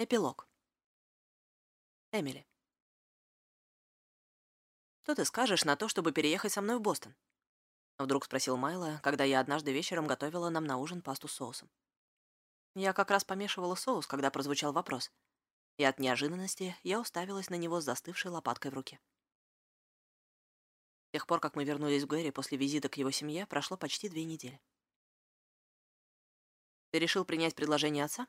Эпилог. Эмили. «Что ты скажешь на то, чтобы переехать со мной в Бостон?» Вдруг спросил Майло, когда я однажды вечером готовила нам на ужин пасту с соусом. Я как раз помешивала соус, когда прозвучал вопрос, и от неожиданности я уставилась на него с застывшей лопаткой в руке. С тех пор, как мы вернулись в Гэри после визита к его семье, прошло почти две недели. «Ты решил принять предложение отца?»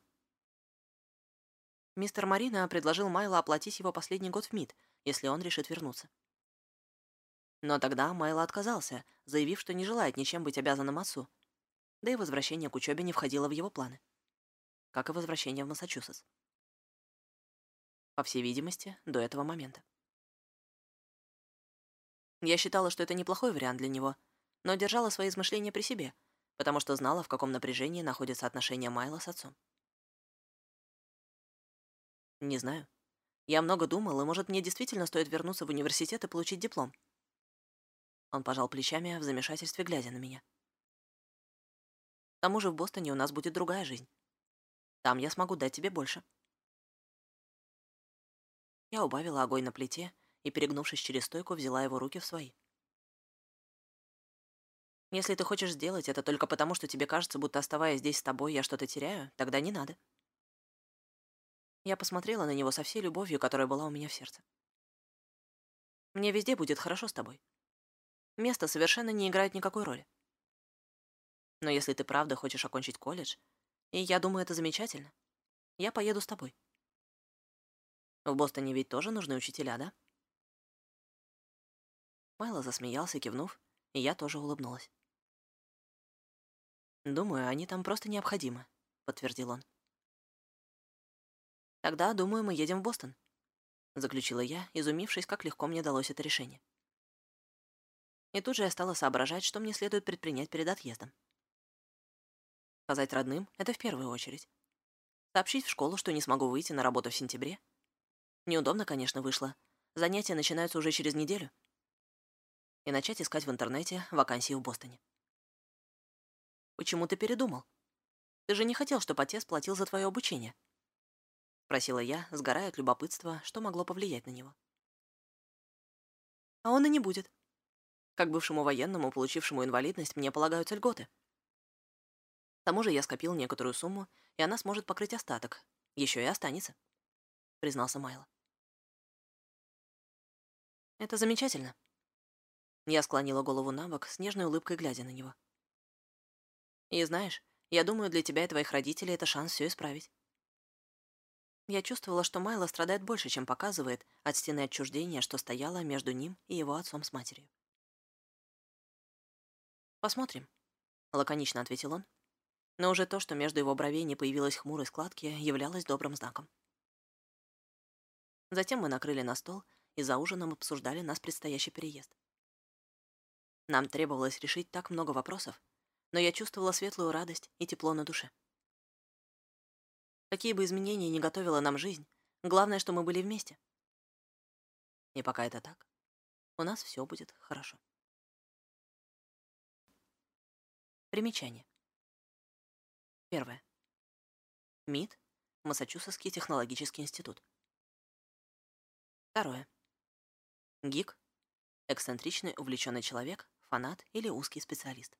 Мистер Марина предложил Майло оплатить его последний год в МИД, если он решит вернуться. Но тогда Майло отказался, заявив, что не желает ничем быть обязанным отцу. Да и возвращение к учебе не входило в его планы. Как и возвращение в Массачусетс. По всей видимости, до этого момента. Я считала, что это неплохой вариант для него, но держала свои измышления при себе, потому что знала, в каком напряжении находятся отношения Майла с отцом. Не знаю. Я много думал, и, может, мне действительно стоит вернуться в университет и получить диплом. Он пожал плечами в замешательстве, глядя на меня. К тому же в Бостоне у нас будет другая жизнь. Там я смогу дать тебе больше. Я убавила огонь на плите и, перегнувшись через стойку, взяла его руки в свои. Если ты хочешь сделать это только потому, что тебе кажется, будто оставаясь здесь с тобой, я что-то теряю, тогда не надо. Я посмотрела на него со всей любовью, которая была у меня в сердце. Мне везде будет хорошо с тобой. Место совершенно не играет никакой роли. Но если ты правда хочешь окончить колледж, и я думаю, это замечательно, я поеду с тобой. В Бостоне ведь тоже нужны учителя, да? Майло засмеялся, кивнув, и я тоже улыбнулась. «Думаю, они там просто необходимы», — подтвердил он. «Тогда, думаю, мы едем в Бостон», — заключила я, изумившись, как легко мне далось это решение. И тут же я стала соображать, что мне следует предпринять перед отъездом. Сказать родным — это в первую очередь. Сообщить в школу, что не смогу выйти на работу в сентябре. Неудобно, конечно, вышло. Занятия начинаются уже через неделю. И начать искать в интернете вакансии в Бостоне. «Почему ты передумал? Ты же не хотел, чтобы отец платил за твое обучение», Спросила я, сгорая от любопытства, что могло повлиять на него. А он и не будет. Как бывшему военному, получившему инвалидность, мне полагаются льготы. К тому же я скопил некоторую сумму, и она сможет покрыть остаток. Еще и останется, признался Майло. Это замечательно. Я склонила голову на бок, с нежной улыбкой глядя на него. И знаешь, я думаю, для тебя и твоих родителей это шанс все исправить. Я чувствовала, что Майло страдает больше, чем показывает от стены отчуждения, что стояла между ним и его отцом с матерью. «Посмотрим», — лаконично ответил он. Но уже то, что между его бровей не появилось хмурой складки, являлось добрым знаком. Затем мы накрыли на стол и за ужином обсуждали нас предстоящий переезд. Нам требовалось решить так много вопросов, но я чувствовала светлую радость и тепло на душе. Какие бы изменения ни готовила нам жизнь, главное, что мы были вместе. И пока это так, у нас все будет хорошо. Примечание. Первое. МИД, Массачусетский технологический институт. Второе. ГИК, эксцентричный увлеченный человек, фанат или узкий специалист.